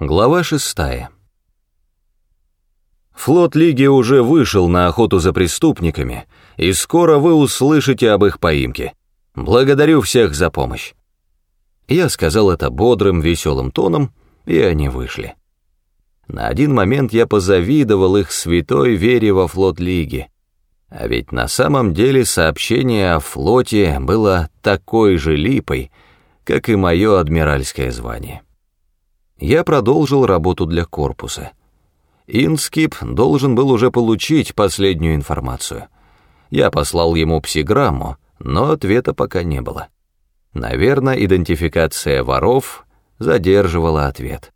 Глава шестая. Флот Лиги уже вышел на охоту за преступниками, и скоро вы услышите об их поимке. Благодарю всех за помощь. Я сказал это бодрым, веселым тоном, и они вышли. На один момент я позавидовал их святой вере во флот Лиги. А ведь на самом деле сообщение о флоте было такой же липой, как и мое адмиральское звание я продолжил работу для корпуса. Инскип должен был уже получить последнюю информацию. Я послал ему псиграмму, но ответа пока не было. Наверное, идентификация воров задерживала ответ.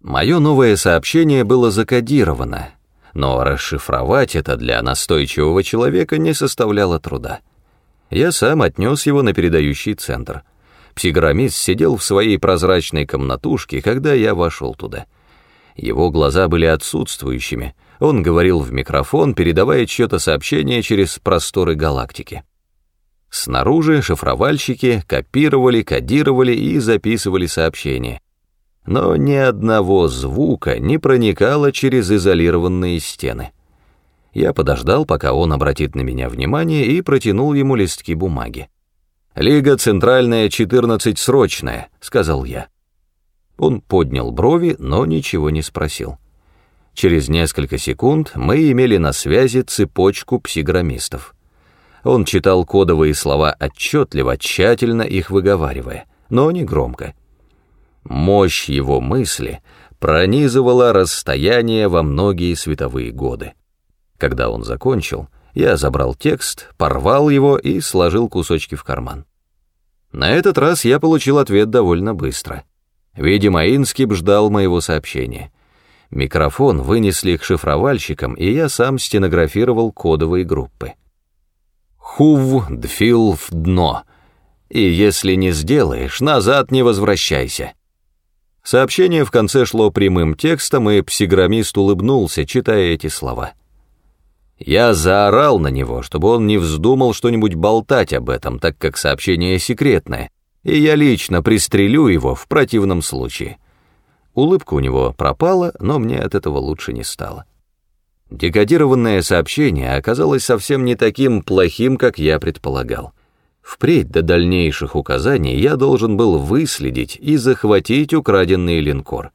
Мое новое сообщение было закодировано, но расшифровать это для настойчивого человека не составляло труда. Я сам отнес его на передающий центр — Псиграммист сидел в своей прозрачной комнатушке, когда я вошел туда. Его глаза были отсутствующими, он говорил в микрофон, передавая чье-то сообщение через просторы галактики. Снаружи шифровальщики копировали, кодировали и записывали сообщения. Но ни одного звука не проникало через изолированные стены. Я подождал, пока он обратит на меня внимание, и протянул ему листки бумаги. «Лига Центральная, 14, срочная», — сказал я. Он поднял брови, но ничего не спросил. Через несколько секунд мы имели на связи цепочку псиграммистов. Он читал кодовые слова отчетливо, тщательно их выговаривая, но не громко. Мощь его мысли пронизывала расстояние во многие световые годы. Когда он закончил, я забрал текст, порвал его и сложил кусочки в карман. На этот раз я получил ответ довольно быстро. Видимо, Инскип ждал моего сообщения. Микрофон вынесли к шифровальщикам, и я сам стенографировал кодовые группы. «Хув дфил в дно», и если не сделаешь, назад не возвращайся. Сообщение в конце шло прямым текстом, и псиграммист улыбнулся, читая эти слова. Я заорал на него, чтобы он не вздумал что-нибудь болтать об этом, так как сообщение секретное, и я лично пристрелю его в противном случае. Улыбка у него пропала, но мне от этого лучше не стало. Декодированное сообщение оказалось совсем не таким плохим, как я предполагал. Впредь до дальнейших указаний я должен был выследить и захватить украденный линкор.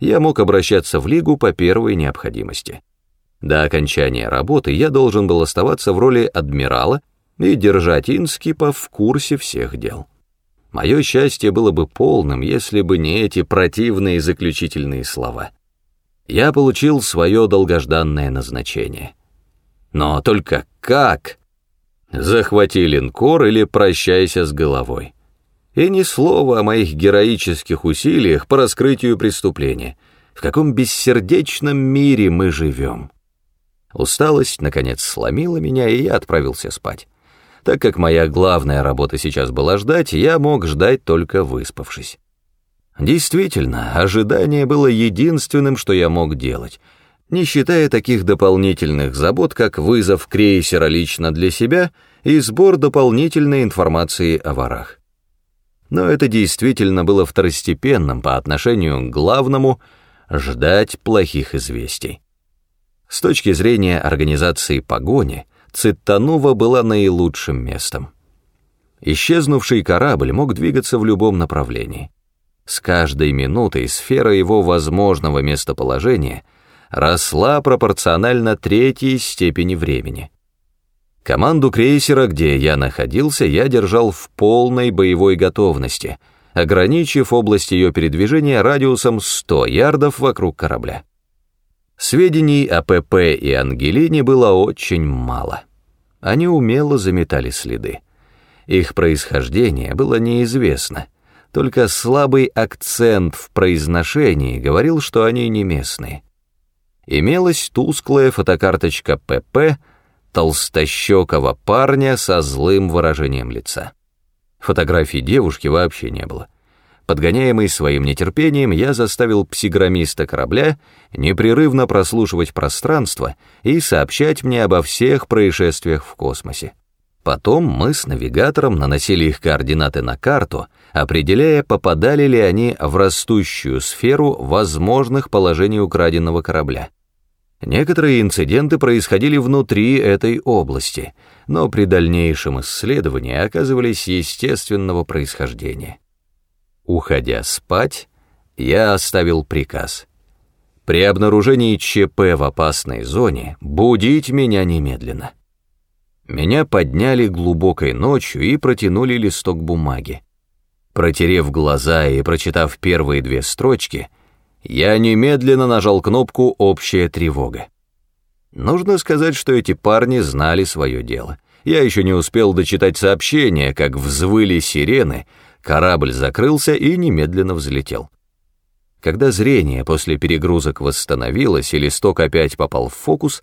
Я мог обращаться в Лигу по первой необходимости. До окончания работы я должен был оставаться в роли адмирала и держать Инскипа в курсе всех дел. Мое счастье было бы полным, если бы не эти противные заключительные слова. Я получил свое долгожданное назначение. Но только как? Захвати линкор или прощайся с головой. И ни слова о моих героических усилиях по раскрытию преступления. В каком бессердечном мире мы живем. Усталость, наконец, сломила меня, и я отправился спать. Так как моя главная работа сейчас была ждать, я мог ждать только выспавшись. Действительно, ожидание было единственным, что я мог делать, не считая таких дополнительных забот, как вызов крейсера лично для себя и сбор дополнительной информации о ворах. Но это действительно было второстепенным по отношению к главному — ждать плохих известий. С точки зрения организации погони, Циттанува была наилучшим местом. Исчезнувший корабль мог двигаться в любом направлении. С каждой минутой сфера его возможного местоположения росла пропорционально третьей степени времени. Команду крейсера, где я находился, я держал в полной боевой готовности, ограничив область ее передвижения радиусом 100 ярдов вокруг корабля. Сведений о ПП и Ангелине было очень мало. Они умело заметали следы. Их происхождение было неизвестно, только слабый акцент в произношении говорил, что они не местные. Имелась тусклая фотокарточка ПП толстощекого парня со злым выражением лица. Фотографии девушки вообще не было. Подгоняемый своим нетерпением, я заставил псиграммиста корабля непрерывно прослушивать пространство и сообщать мне обо всех происшествиях в космосе. Потом мы с навигатором наносили их координаты на карту, определяя, попадали ли они в растущую сферу возможных положений украденного корабля. Некоторые инциденты происходили внутри этой области, но при дальнейшем исследовании оказывались естественного происхождения. Уходя спать, я оставил приказ. При обнаружении ЧП в опасной зоне будить меня немедленно. Меня подняли глубокой ночью и протянули листок бумаги. Протерев глаза и прочитав первые две строчки, я немедленно нажал кнопку «Общая тревога». Нужно сказать, что эти парни знали свое дело. Я еще не успел дочитать сообщение, как взвыли сирены, корабль закрылся и немедленно взлетел. Когда зрение после перегрузок восстановилось и листок опять попал в фокус,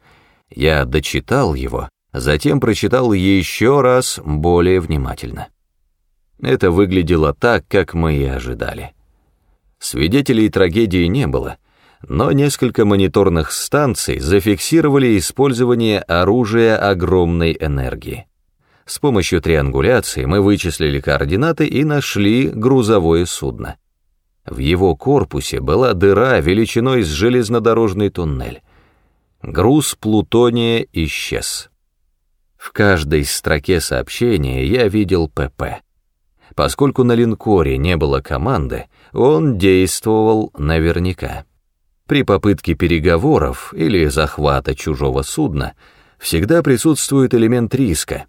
я дочитал его, затем прочитал еще раз более внимательно. Это выглядело так, как мы и ожидали. Свидетелей трагедии не было, но несколько мониторных станций зафиксировали использование оружия огромной энергии. С помощью триангуляции мы вычислили координаты и нашли грузовое судно. В его корпусе была дыра величиной с железнодорожный туннель. Груз плутония исчез. В каждой строке сообщения я видел ПП. Поскольку на линкоре не было команды, он действовал наверняка. При попытке переговоров или захвата чужого судна всегда присутствует элемент риска,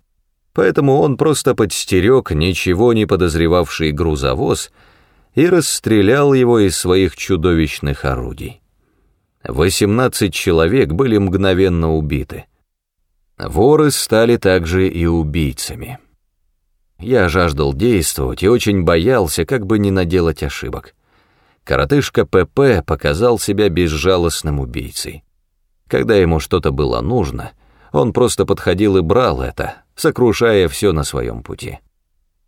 поэтому он просто подстерег ничего не подозревавший грузовоз и расстрелял его из своих чудовищных орудий. 18 человек были мгновенно убиты. Воры стали также и убийцами. Я жаждал действовать и очень боялся, как бы не наделать ошибок. Коротышка ПП показал себя безжалостным убийцей. Когда ему что-то было нужно, он просто подходил и брал это, сокрушая все на своем пути.